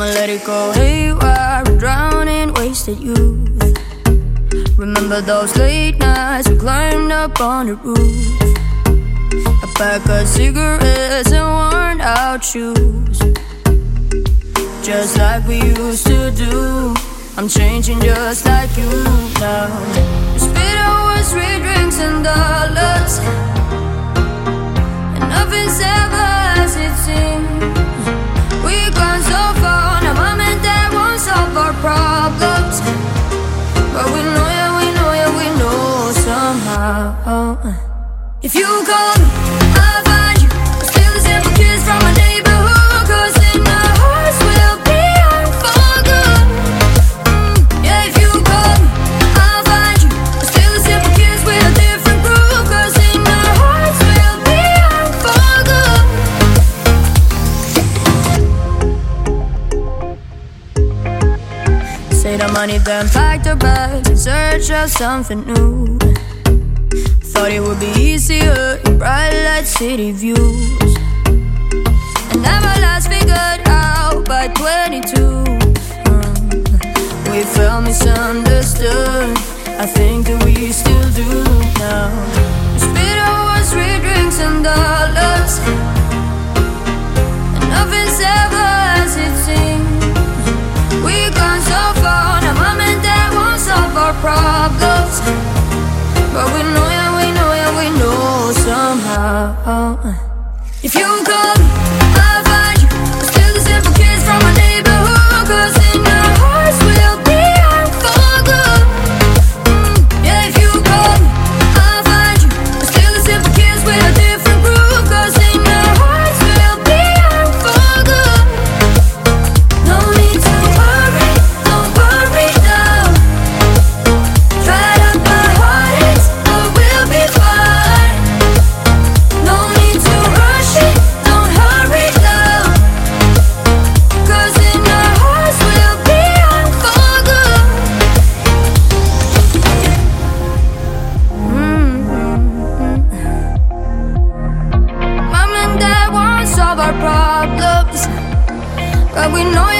I'ma let it go haywire and drown in wasted youth. Remember those late nights we climbed up on the roof. A pack of cigarettes and worn out shoes. Just like we used to do. I'm changing just like you now. If you call me, I'll find you. Steal the simple kiss from we'll be. Mm, yeah, if you I'll find you. Steal the simple kiss with a different we'll be. Say the money then packed our bags in search of something new. Thought it would be easier in bright light city views. And never last figured out by 22. Mm. We felt misunderstood. I think that we still do now. Spit words, three drinks and dollars. And nothing's ever as it seems. We've gone so far, now mom and dad won't solve our problems. But we know, If you call But we know,